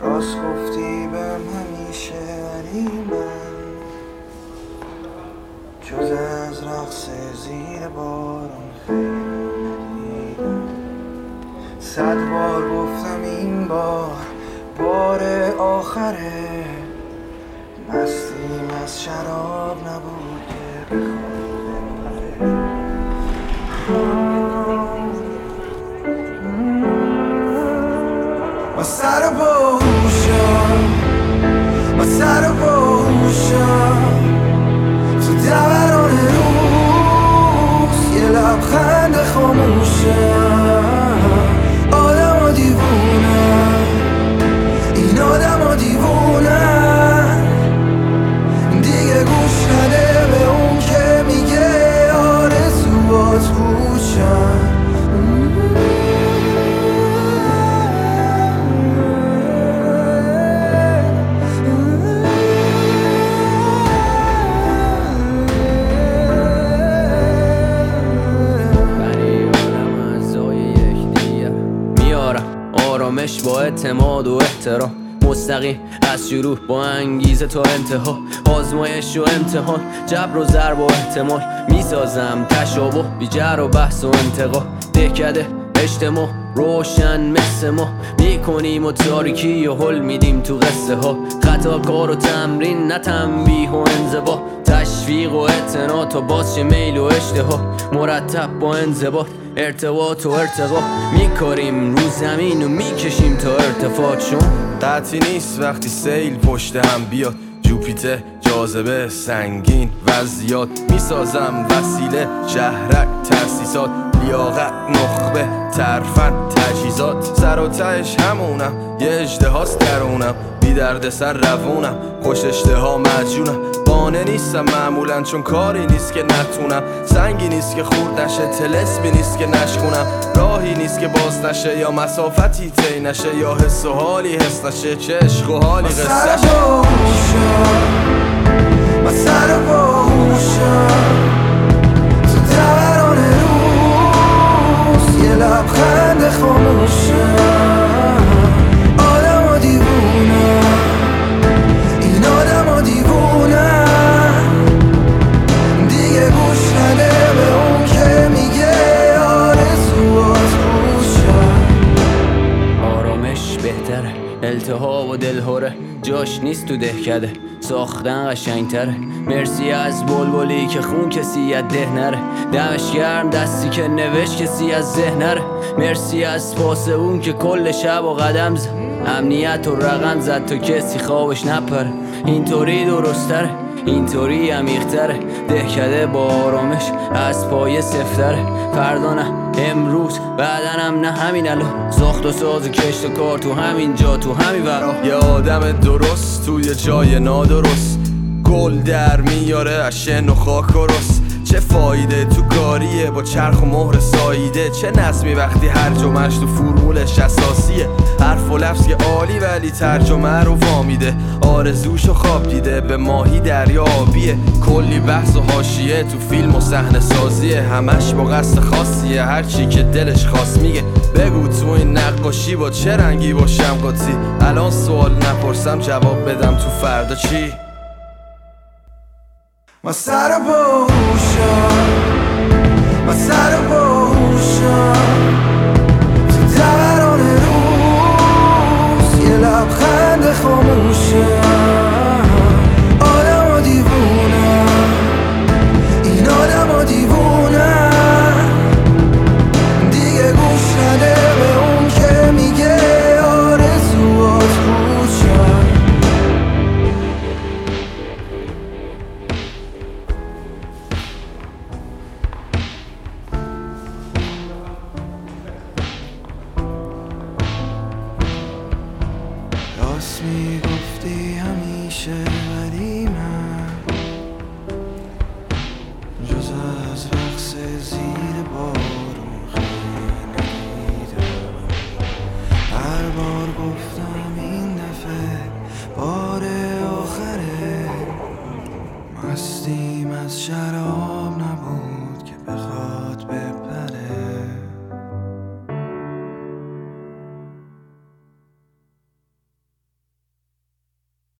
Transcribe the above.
راست گفتی بهم همیشه ولی من. جز از رقص زیر بارون صد بار گفتم این بار بار آخره. مستیم از شراب نبود که بخواد و سر خاموشم. آدم و دیوونم این آدم و دیوونم آرامش با اعتماد و احترام. مستقیم از شروع با انگیزه تا انتها. آزمایش و امتحان جبر و ضرب و احتمال. می‌سازم تشابه بیجر و بحث و انتقا دهکده اجتماع روشن مثل ما. می‌کنیم و تاریکی و حل میدیم تو قصه ها. خطا کار و تمرین نه تنبیه و انزبا تشویق و اعتنا تا باز میل و اشتها. مرتب با انضباط ارتباط و ارتقا میکاریم رو زمین و می‌کشیم تا ارتفاع. چون قطعی نیست وقتی سیل پشت هم بیاد. جوپیتر جاذبه سنگین وضعیات می‌سازم وسیله شهرک تاسیسات لیاقت نخبه ترفن تجهیزات. سر و تهش همونم یه اجدهاست درونم. بی درد سر روونم خوش اشتها مجونم قانه نیستم معمولا چون کاری نیست که نتونم. سنگی نیست که خورد نشه تلسمی نیست که نشکونم. راهی نیست که باز نشه یا مسافتی طی نشه یا حس و حالی حس نشه. چه عشق و حالی قصه التهاب و دلهوره جاش نیست تو دهکده. ساختن قشنگتره. مرسی از بلبلی که خون کسی از ده نره. دمش گرم دستی که نوشت کسی از ذهن نره. مرسی از پاس اون که کل شب و قدم زد. امنیت و رقم زد تا کسی خوابش نپره. اینطوری درستره. اینطوری عمیقتره. دهکده با آرامش از پای سفتره. فردا نه امروز بعدنم نه همین الان. ساخت و ساز و کشت و کار تو همین جا تو همین ورا یه آدم درست توی جای نادرست. گل در میاره از شن و خاک و رس چه فایده تو کاریه با چرخ و مهر ساییده؟ چه نظمی وقتی هر جمعش تو فرمولش اساسیه؟ حرف و لفظ که عالی ولی ترجمه رو وامیده. آرزوشو خواب دیده به ماهی دریا آبیه. کلی بحث و حاشیه تو فیلم و صحنه سازیه. همش با قصد خاصیه هرچی که دلش خواست میگه. بگو تو این نقاشی با چه رنگی باشم قاطی؟ الان سوال نپرسم جواب بدم تو فردا چی؟ و سر بوشم و می‌گفتی همیشه ولی من جز از رقص زیر بارون خیلی هر بار گفتم